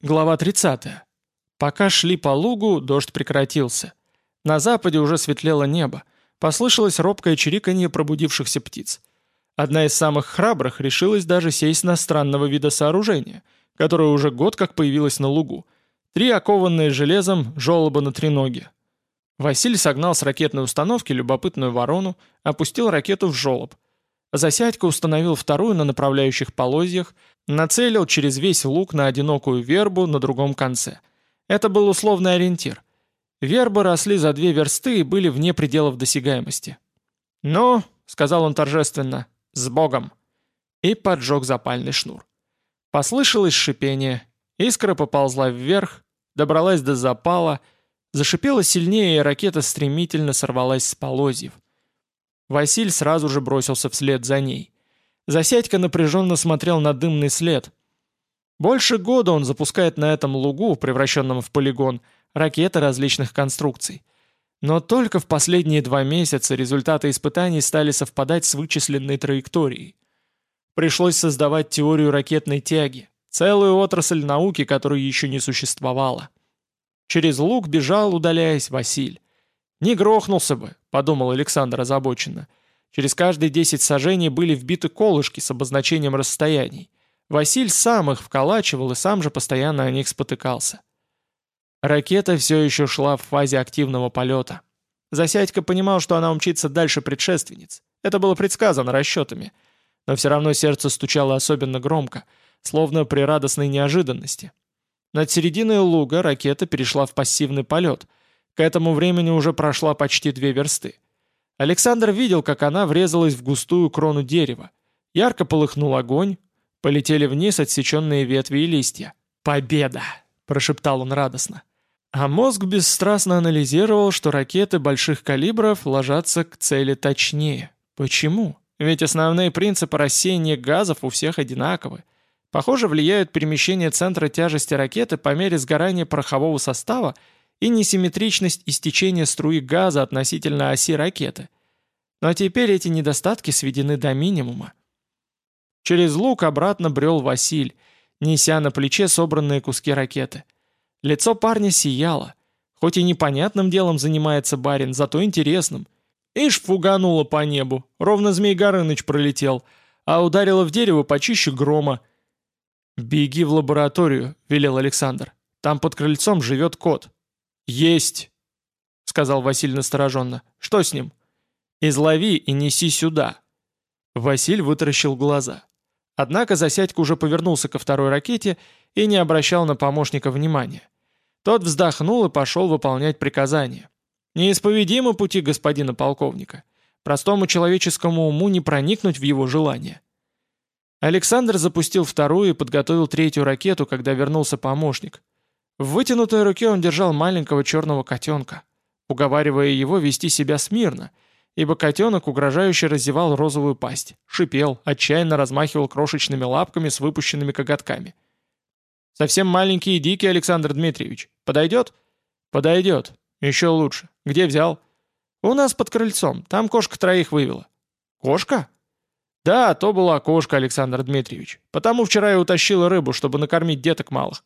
Глава 30. Пока шли по лугу, дождь прекратился. На западе уже светлело небо. Послышалось робкое чириканье пробудившихся птиц. Одна из самых храбрых решилась даже сесть на странного вида сооружения, которое уже год как появилось на лугу. Три окованные железом жолоба на треноге. Василий согнал с ракетной установки любопытную ворону, опустил ракету в жолоб. Засядька установил вторую на направляющих полозьях, нацелил через весь луг на одинокую вербу на другом конце. Это был условный ориентир. Вербы росли за две версты и были вне пределов досягаемости. «Ну», — сказал он торжественно, — «с Богом!» И поджег запальный шнур. Послышалось шипение, искра поползла вверх, добралась до запала, зашипела сильнее, и ракета стремительно сорвалась с полозьев. Василь сразу же бросился вслед за ней. Засядька напряженно смотрел на дымный след. Больше года он запускает на этом лугу, превращенном в полигон, ракеты различных конструкций. Но только в последние два месяца результаты испытаний стали совпадать с вычисленной траекторией. Пришлось создавать теорию ракетной тяги, целую отрасль науки, которой еще не существовало. Через луг бежал, удаляясь, Василь. «Не грохнулся бы», — подумал Александр озабоченно. Через каждые 10 сажений были вбиты колышки с обозначением расстояний. Василь сам их вколачивал и сам же постоянно о них спотыкался. Ракета все еще шла в фазе активного полета. Засядько понимал, что она умчится дальше предшественниц. Это было предсказано расчетами. Но все равно сердце стучало особенно громко, словно при радостной неожиданности. Над серединой луга ракета перешла в пассивный полет. К этому времени уже прошла почти две версты. Александр видел, как она врезалась в густую крону дерева. Ярко полыхнул огонь, полетели вниз отсеченные ветви и листья. «Победа!» – прошептал он радостно. А мозг бесстрастно анализировал, что ракеты больших калибров ложатся к цели точнее. Почему? Ведь основные принципы рассеяния газов у всех одинаковы. Похоже, влияют перемещение центра тяжести ракеты по мере сгорания порохового состава и несимметричность истечения струи газа относительно оси ракеты. Но теперь эти недостатки сведены до минимума. Через лук обратно брел Василь, неся на плече собранные куски ракеты. Лицо парня сияло. Хоть и непонятным делом занимается барин, зато интересным. Ишь фугануло по небу, ровно Змей Горыныч пролетел, а ударило в дерево почище грома. «Беги в лабораторию», — велел Александр. «Там под крыльцом живет кот». «Есть!» — сказал Василий настороженно. «Что с ним?» «Излови и неси сюда!» Василь вытаращил глаза. Однако Засядько уже повернулся ко второй ракете и не обращал на помощника внимания. Тот вздохнул и пошел выполнять приказание. Неисповедимы пути господина полковника. Простому человеческому уму не проникнуть в его желание. Александр запустил вторую и подготовил третью ракету, когда вернулся помощник. В вытянутой руке он держал маленького черного котенка, уговаривая его вести себя смирно, ибо котенок угрожающе разевал розовую пасть, шипел, отчаянно размахивал крошечными лапками с выпущенными коготками. «Совсем маленький и дикий, Александр Дмитриевич. Подойдет?» «Подойдет. Еще лучше. Где взял?» «У нас под крыльцом. Там кошка троих вывела». «Кошка?» «Да, то была кошка, Александр Дмитриевич. Потому вчера я утащила рыбу, чтобы накормить деток малых.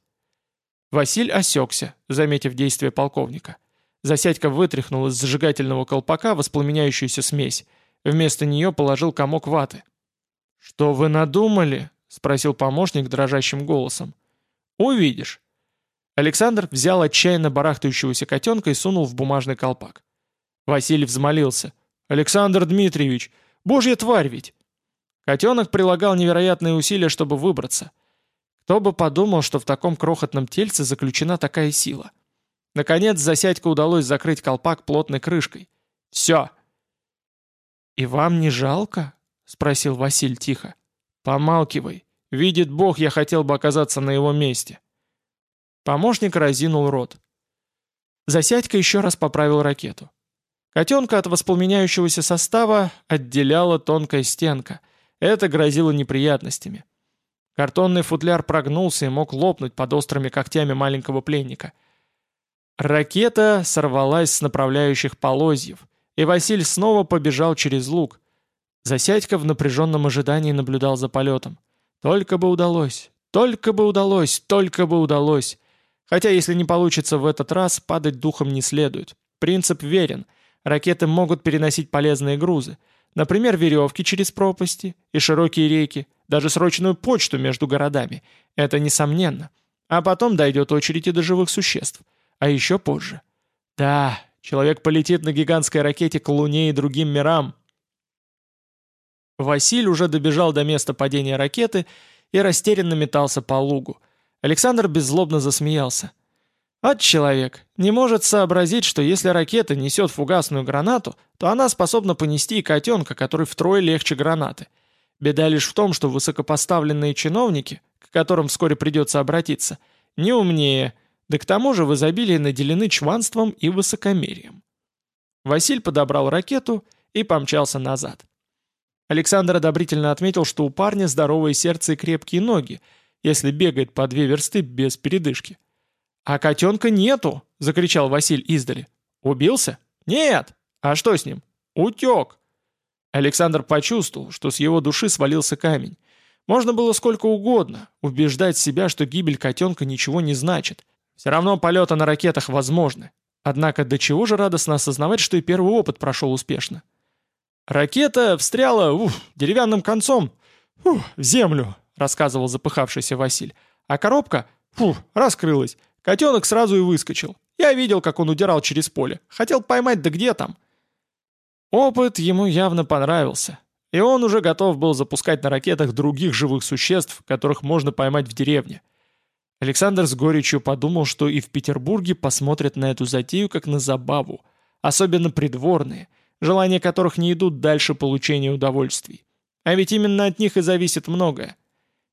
Василь осекся, заметив действие полковника. Засядька вытряхнул из зажигательного колпака воспламеняющуюся смесь. Вместо нее положил комок ваты. «Что вы надумали?» — спросил помощник дрожащим голосом. «Увидишь». Александр взял отчаянно барахтающегося котенка и сунул в бумажный колпак. Василий взмолился. «Александр Дмитриевич, божья тварь ведь!» Котенок прилагал невероятные усилия, чтобы выбраться — кто бы подумал, что в таком крохотном тельце заключена такая сила. Наконец, Засядько удалось закрыть колпак плотной крышкой. «Все!» «И вам не жалко?» — спросил Василь тихо. «Помалкивай. Видит Бог, я хотел бы оказаться на его месте». Помощник разинул рот. Засядька еще раз поправил ракету. Котенка от воспламеняющегося состава отделяла тонкая стенка. Это грозило неприятностями. Картонный футляр прогнулся и мог лопнуть под острыми когтями маленького пленника. Ракета сорвалась с направляющих полозьев, и Василь снова побежал через луг. Засядька в напряженном ожидании наблюдал за полетом. Только бы удалось, Только бы удалось, только бы удалось. Хотя если не получится в этот раз, падать духом не следует. Принцип верен. Ракеты могут переносить полезные грузы. Например, веревки через пропасти и широкие реки, даже срочную почту между городами. Это несомненно. А потом дойдет очередь и до живых существ. А еще позже. Да, человек полетит на гигантской ракете к Луне и другим мирам. Василь уже добежал до места падения ракеты и растерянно метался по лугу. Александр беззлобно засмеялся. От человек не может сообразить, что если ракета несет фугасную гранату, то она способна понести и котенка, который втрое легче гранаты. Беда лишь в том, что высокопоставленные чиновники, к которым вскоре придется обратиться, не умнее, да к тому же в изобилии наделены чванством и высокомерием. Василь подобрал ракету и помчался назад. Александр одобрительно отметил, что у парня здоровое сердце и крепкие ноги, если бегает по две версты без передышки. «А котенка нету!» — закричал Василь издали. «Убился?» «Нет!» «А что с ним?» «Утек!» Александр почувствовал, что с его души свалился камень. Можно было сколько угодно убеждать себя, что гибель котенка ничего не значит. Все равно полеты на ракетах возможны. Однако до чего же радостно осознавать, что и первый опыт прошел успешно. «Ракета встряла уф, деревянным концом уф, в землю», — рассказывал запыхавшийся Василь. «А коробка фу, раскрылась. Котенок сразу и выскочил. Я видел, как он удирал через поле. Хотел поймать, да где там? Опыт ему явно понравился. И он уже готов был запускать на ракетах других живых существ, которых можно поймать в деревне. Александр с горечью подумал, что и в Петербурге посмотрят на эту затею как на забаву, особенно придворные, желания которых не идут дальше получения удовольствий. А ведь именно от них и зависит многое.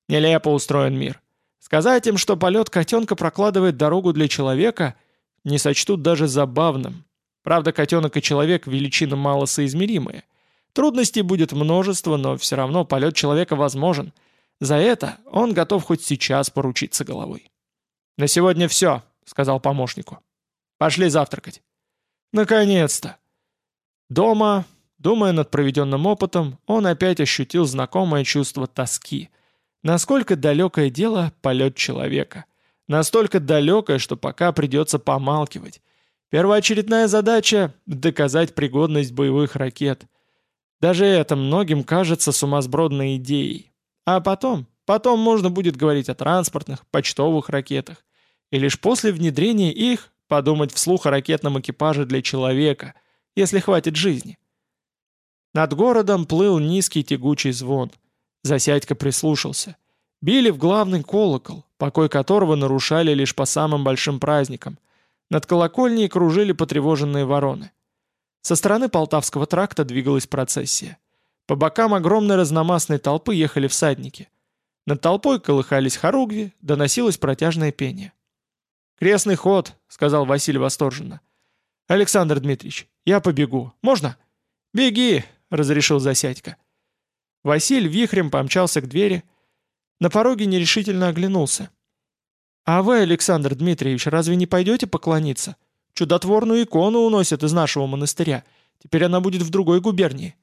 Нелепо устроен мир. Сказать им, что полет котенка прокладывает дорогу для человека, не сочтут даже забавным. Правда, котенок и человек – величина малосоизмеримые. Трудностей будет множество, но все равно полет человека возможен. За это он готов хоть сейчас поручиться головой. «На сегодня все», — сказал помощнику. «Пошли завтракать». «Наконец-то!» Дома, думая над проведенным опытом, он опять ощутил знакомое чувство тоски — Насколько далекое дело полет человека. Настолько далекое, что пока придется помалкивать. Первоочередная задача — доказать пригодность боевых ракет. Даже это многим кажется сумасбродной идеей. А потом, потом можно будет говорить о транспортных, почтовых ракетах. И лишь после внедрения их подумать вслух о ракетном экипаже для человека, если хватит жизни. Над городом плыл низкий тягучий звон — Засядько прислушался. Били в главный колокол, покой которого нарушали лишь по самым большим праздникам. Над колокольней кружили потревоженные вороны. Со стороны Полтавского тракта двигалась процессия. По бокам огромной разномастной толпы ехали всадники. Над толпой колыхались хоругви, доносилось протяжное пение. «Крестный ход», — сказал Василий восторженно. «Александр Дмитриевич, я побегу. Можно?» «Беги», — разрешил Засядько. Василь вихрем помчался к двери. На пороге нерешительно оглянулся. «А вы, Александр Дмитриевич, разве не пойдете поклониться? Чудотворную икону уносят из нашего монастыря. Теперь она будет в другой губернии».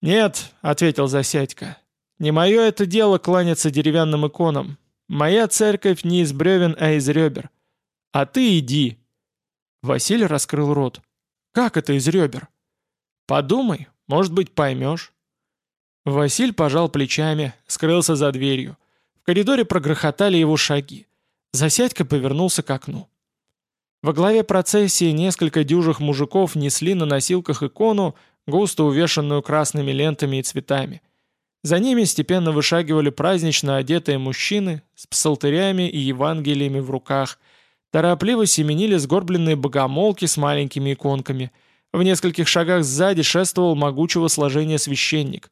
«Нет», — ответил Засядько, — «не мое это дело кланяться деревянным иконам. Моя церковь не из бревен, а из ребер. А ты иди». Василий раскрыл рот. «Как это из ребер?» «Подумай, может быть, поймешь». Василь пожал плечами, скрылся за дверью. В коридоре прогрохотали его шаги. Засядька повернулся к окну. Во главе процессии несколько дюжих мужиков несли на носилках икону, густо увешанную красными лентами и цветами. За ними степенно вышагивали празднично одетые мужчины с псалтырями и евангелиями в руках. Торопливо семенили сгорбленные богомолки с маленькими иконками. В нескольких шагах сзади шествовал могучего сложения священник.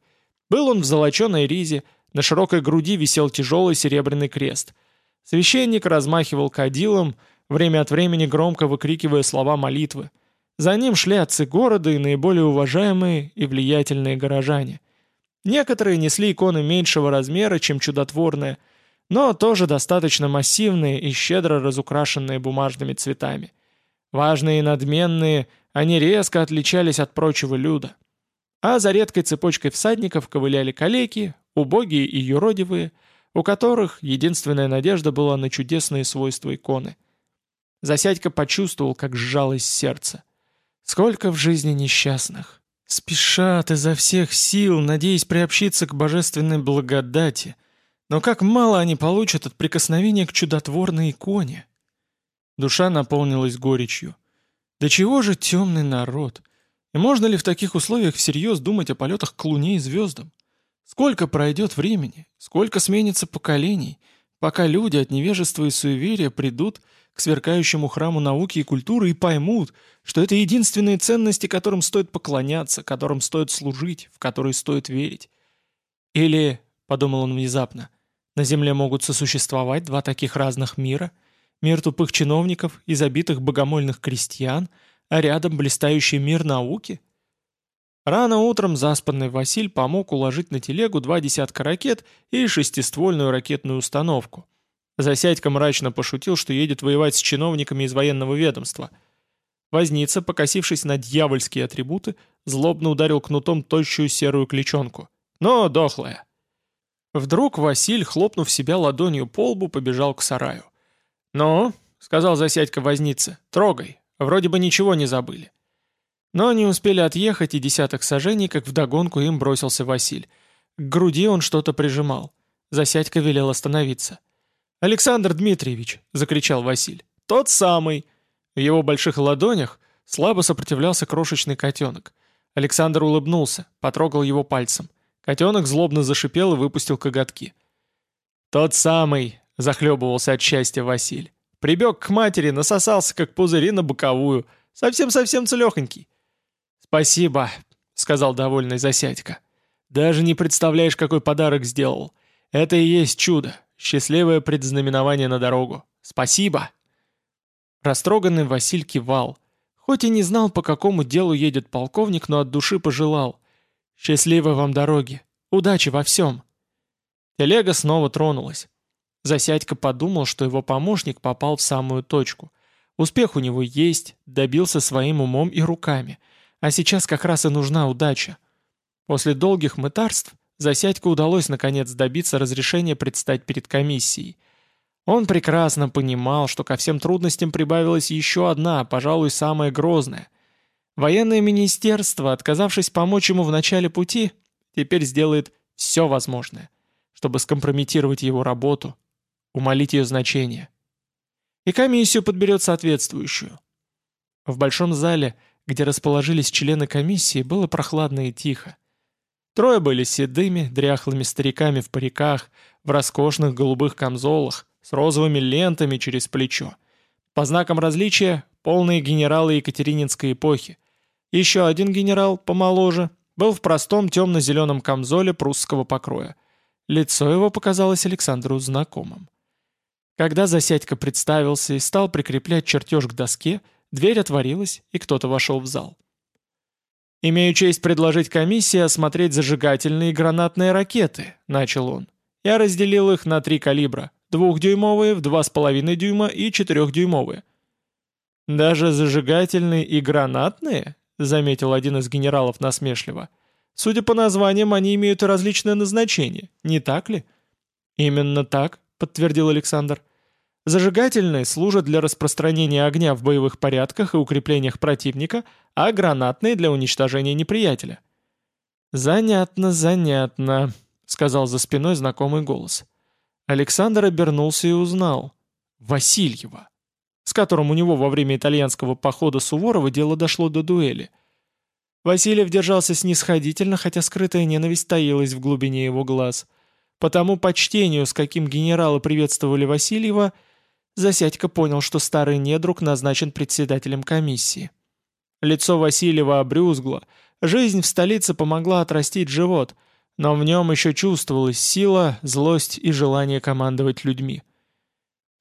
Был он в золоченой ризе, на широкой груди висел тяжелый серебряный крест. Священник размахивал кадилом, время от времени громко выкрикивая слова молитвы. За ним шли отцы города и наиболее уважаемые и влиятельные горожане. Некоторые несли иконы меньшего размера, чем чудотворные, но тоже достаточно массивные и щедро разукрашенные бумажными цветами. Важные и надменные, они резко отличались от прочего люда а за редкой цепочкой всадников ковыляли калеки, убогие и юродивые, у которых единственная надежда была на чудесные свойства иконы. Засядька почувствовал, как сжалось сердце. Сколько в жизни несчастных. Спешат изо всех сил, надеясь приобщиться к божественной благодати. Но как мало они получат от прикосновения к чудотворной иконе. Душа наполнилась горечью. Да чего же темный народ? И можно ли в таких условиях всерьез думать о полетах к Луне и звездам? Сколько пройдет времени, сколько сменится поколений, пока люди от невежества и суеверия придут к сверкающему храму науки и культуры и поймут, что это единственные ценности, которым стоит поклоняться, которым стоит служить, в которые стоит верить. Или, — подумал он внезапно, — на Земле могут сосуществовать два таких разных мира, мир тупых чиновников и забитых богомольных крестьян, а рядом блистающий мир науки? Рано утром заспанный Василь помог уложить на телегу два десятка ракет и шестиствольную ракетную установку — Засядька мрачно пошутил, что едет воевать с чиновниками из военного ведомства. Возница, покосившись на дьявольские атрибуты, злобно ударил кнутом тощую серую кличонку. Но дохлая. Вдруг Василь, хлопнув себя ладонью по лбу, побежал к сараю. «Ну», — сказал Засядька вознице, — «трогай, вроде бы ничего не забыли». Но не успели отъехать и десяток сажений, как вдогонку им бросился Василь. К груди он что-то прижимал. Засядька велел остановиться. «Александр Дмитриевич!» — закричал Василь. «Тот самый!» В его больших ладонях слабо сопротивлялся крошечный котенок. Александр улыбнулся, потрогал его пальцем. Котенок злобно зашипел и выпустил коготки. «Тот самый!» — захлебывался от счастья Василь. «Прибег к матери, насосался, как пузыри на боковую. Совсем-совсем целехонький». «Спасибо», — сказал довольный Засядько. «Даже не представляешь, какой подарок сделал. Это и есть чудо. Счастливое предзнаменование на дорогу. Спасибо!» Растроганный Василь кивал. Хоть и не знал, по какому делу едет полковник, но от души пожелал. «Счастливой вам дороги! Удачи во всем!» Телега снова тронулась. Засядько подумал, что его помощник попал в самую точку. Успех у него есть, добился своим умом и руками. А сейчас как раз и нужна удача. После долгих мытарств Засядько удалось наконец добиться разрешения предстать перед комиссией. Он прекрасно понимал, что ко всем трудностям прибавилась еще одна, пожалуй, самая грозная. Военное министерство, отказавшись помочь ему в начале пути, теперь сделает все возможное, чтобы скомпрометировать его работу, умолить ее значение. И комиссию подберет соответствующую. В большом зале, где расположились члены комиссии, было прохладно и тихо. Трое были седыми, дряхлыми стариками в париках, в роскошных голубых камзолах, с розовыми лентами через плечо. По знакам различия — полные генералы Екатерининской эпохи. Еще один генерал, помоложе, был в простом темно-зеленом камзоле прусского покроя. Лицо его показалось Александру знакомым. Когда Засядько представился и стал прикреплять чертеж к доске, дверь отворилась, и кто-то вошел в зал. «Имею честь предложить комиссии осмотреть зажигательные гранатные ракеты», — начал он. «Я разделил их на три калибра. Двухдюймовые, в два с половиной дюйма и четырехдюймовые». «Даже зажигательные и гранатные?» — заметил один из генералов насмешливо. «Судя по названиям, они имеют различное назначение, не так ли?» «Именно так», — подтвердил Александр. Зажигательные служат для распространения огня в боевых порядках и укреплениях противника, а гранатные для уничтожения неприятеля. «Занятно, занятно», — сказал за спиной знакомый голос. Александр обернулся и узнал. Васильева, с которым у него во время итальянского похода Суворова дело дошло до дуэли. Васильев держался снисходительно, хотя скрытая ненависть таилась в глубине его глаз. По тому почтению, с каким генералы приветствовали Васильева — Засядько понял, что старый недруг назначен председателем комиссии. Лицо Васильева обрюзгло, жизнь в столице помогла отрастить живот, но в нем еще чувствовалась сила, злость и желание командовать людьми.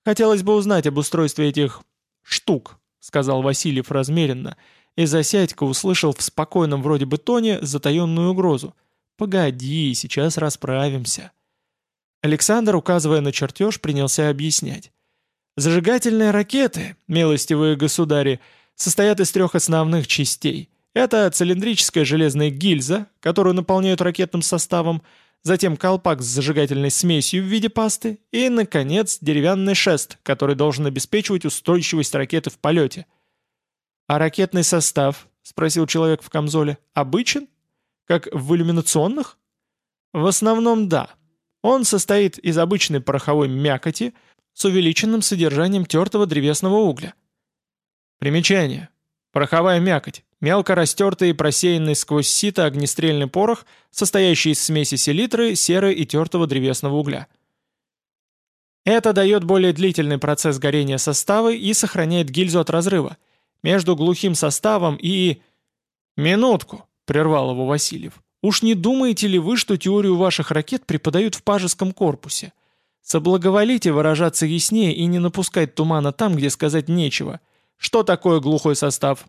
«Хотелось бы узнать об устройстве этих... штук», — сказал Васильев размеренно, и Засядько услышал в спокойном вроде бы тоне затаенную угрозу. «Погоди, сейчас расправимся». Александр, указывая на чертеж, принялся объяснять. Зажигательные ракеты, милостивые государи, состоят из трех основных частей. Это цилиндрическая железная гильза, которую наполняют ракетным составом, затем колпак с зажигательной смесью в виде пасты и, наконец, деревянный шест, который должен обеспечивать устойчивость ракеты в полете. «А ракетный состав?» — спросил человек в камзоле. «Обычен? Как в иллюминационных?» «В основном да. Он состоит из обычной пороховой мякоти с увеличенным содержанием тертого древесного угля». Примечание. Пороховая мякоть. Мелко растертый и просеянный сквозь сито огнестрельный порох, состоящий из смеси селитры, серы и тертого древесного угля. Это дает более длительный процесс горения состава и сохраняет гильзу от разрыва. Между глухим составом и... «Минутку», — прервал его Васильев. «Уж не думаете ли вы, что теорию ваших ракет преподают в пажеском корпусе? Соблаговолите выражаться яснее и не напускать тумана там, где сказать нечего. Что такое глухой состав?»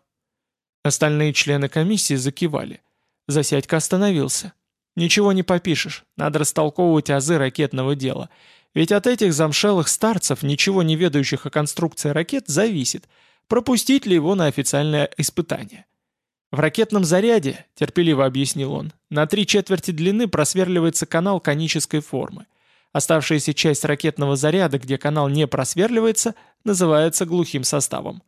Остальные члены комиссии закивали. Засядька остановился. «Ничего не попишешь, надо растолковывать азы ракетного дела. Ведь от этих замшелых старцев, ничего не ведающих о конструкции ракет, зависит, пропустить ли его на официальное испытание. В ракетном заряде, терпеливо объяснил он, на три четверти длины просверливается канал конической формы. Оставшаяся часть ракетного заряда, где канал не просверливается, называется глухим составом.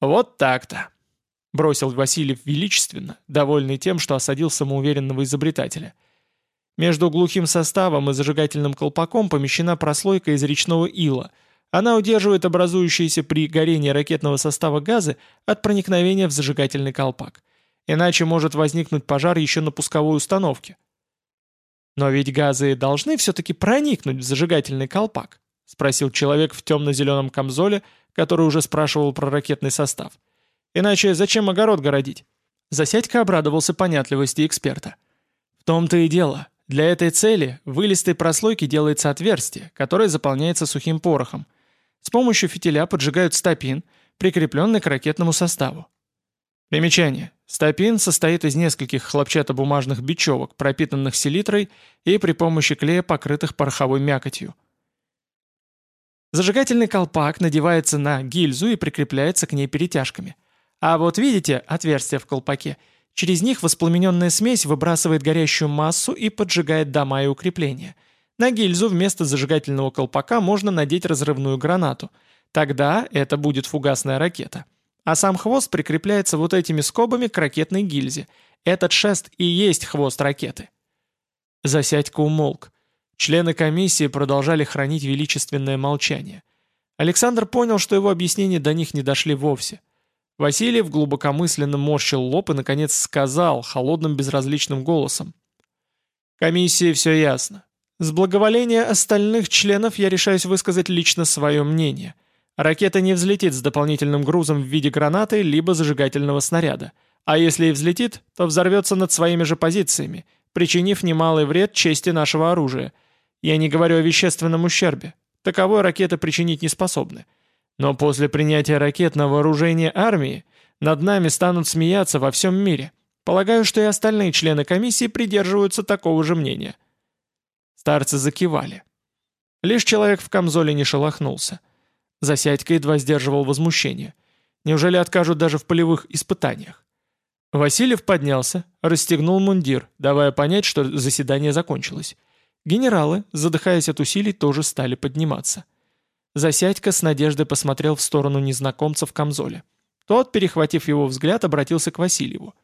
«Вот так-то», — бросил Васильев величественно, довольный тем, что осадил самоуверенного изобретателя. Между глухим составом и зажигательным колпаком помещена прослойка из речного ила. Она удерживает образующиеся при горении ракетного состава газы от проникновения в зажигательный колпак. Иначе может возникнуть пожар еще на пусковой установке. «Но ведь газы должны все-таки проникнуть в зажигательный колпак», — спросил человек в темно-зеленом камзоле, — который уже спрашивал про ракетный состав. «Иначе зачем огород городить?» Засядька обрадовался понятливости эксперта. «В том-то и дело. Для этой цели в вылистой прослойке делается отверстие, которое заполняется сухим порохом. С помощью фитиля поджигают стопин, прикрепленный к ракетному составу. Примечание. Стопин состоит из нескольких хлопчатобумажных бечевок, пропитанных селитрой и при помощи клея покрытых пороховой мякотью. Зажигательный колпак надевается на гильзу и прикрепляется к ней перетяжками. А вот видите отверстия в колпаке? Через них воспламененная смесь выбрасывает горящую массу и поджигает дома и укрепления. На гильзу вместо зажигательного колпака можно надеть разрывную гранату. Тогда это будет фугасная ракета. А сам хвост прикрепляется вот этими скобами к ракетной гильзе. Этот шест и есть хвост ракеты. Засядька умолк. Члены комиссии продолжали хранить величественное молчание. Александр понял, что его объяснения до них не дошли вовсе. Васильев глубокомысленно морщил лоб и, наконец, сказал холодным безразличным голосом. «Комиссии все ясно. С благоволения остальных членов я решаюсь высказать лично свое мнение. Ракета не взлетит с дополнительным грузом в виде гранаты либо зажигательного снаряда. А если и взлетит, то взорвется над своими же позициями, причинив немалый вред чести нашего оружия – я не говорю о вещественном ущербе. Таковой ракеты причинить не способны. Но после принятия ракет на вооружение армии над нами станут смеяться во всем мире. Полагаю, что и остальные члены комиссии придерживаются такого же мнения. Старцы закивали. Лишь человек в камзоле не шелохнулся. Засядька едва сдерживал возмущение. Неужели откажут даже в полевых испытаниях? Васильев поднялся, расстегнул мундир, давая понять, что заседание закончилось. Генералы, задыхаясь от усилий, тоже стали подниматься. Засядька с надеждой посмотрел в сторону незнакомца в камзоле. Тот, перехватив его взгляд, обратился к Васильеву.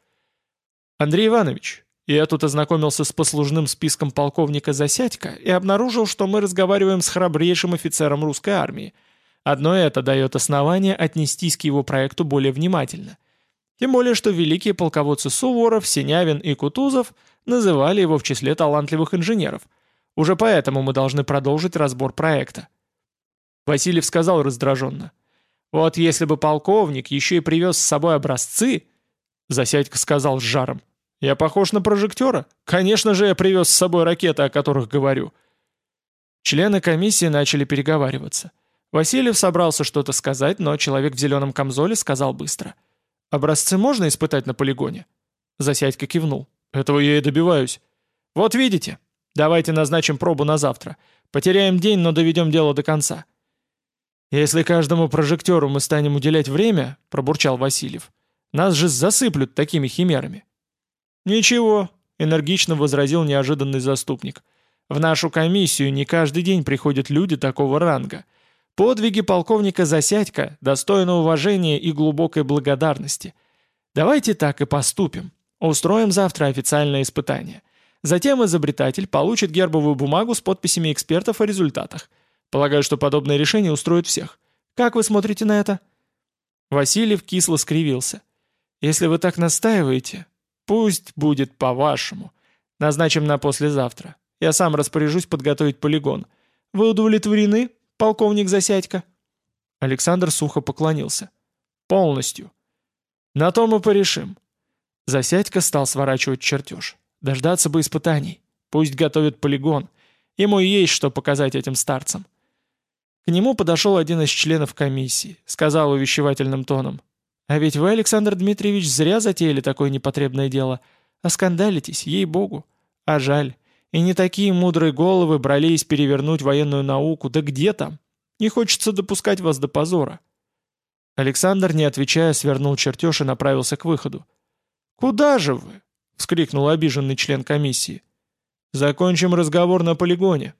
«Андрей Иванович, я тут ознакомился с послужным списком полковника Засядька и обнаружил, что мы разговариваем с храбрейшим офицером русской армии. Одно это дает основание отнестись к его проекту более внимательно. Тем более, что великие полководцы Суворов, Синявин и Кутузов называли его в числе талантливых инженеров – уже поэтому мы должны продолжить разбор проекта». Васильев сказал раздраженно. «Вот если бы полковник еще и привез с собой образцы...» Засядько сказал с жаром. «Я похож на прожектора? Конечно же я привез с собой ракеты, о которых говорю». Члены комиссии начали переговариваться. Васильев собрался что-то сказать, но человек в зеленом камзоле сказал быстро. «Образцы можно испытать на полигоне?» Засядько кивнул. «Этого я и добиваюсь. Вот видите, Давайте назначим пробу на завтра. Потеряем день, но доведем дело до конца». «Если каждому прожектору мы станем уделять время», — пробурчал Васильев, — «нас же засыплют такими химерами». «Ничего, — энергично возразил неожиданный заступник. «В нашу комиссию не каждый день приходят люди такого ранга. Подвиги полковника Засядько достойны уважения и глубокой благодарности. Давайте так и поступим. Устроим завтра официальное испытание. Затем изобретатель получит гербовую бумагу с подписями экспертов о результатах. Полагаю, что подобное решение устроит всех. Как вы смотрите на это?» Васильев кисло скривился. «Если вы так настаиваете, пусть будет по-вашему. Назначим на послезавтра. Я сам распоряжусь подготовить полигон. Вы удовлетворены, полковник Засядько?» Александр сухо поклонился. «Полностью. На то мы порешим». Засядько стал сворачивать чертеж. Дождаться бы испытаний. Пусть готовят полигон. Ему есть что показать этим старцам. К нему подошел один из членов комиссии, сказал увещевательным тоном. «А ведь вы, Александр Дмитриевич, зря затеяли такое непотребное дело. Оскандалитесь, ей-богу. А жаль. И не такие мудрые головы брались перевернуть военную науку. Да где там? Не хочется допускать вас до позора». Александр, не отвечая, свернул чертеж и направился к выходу. «Куда же вы?» — вскрикнул обиженный член комиссии. «Закончим разговор на полигоне»,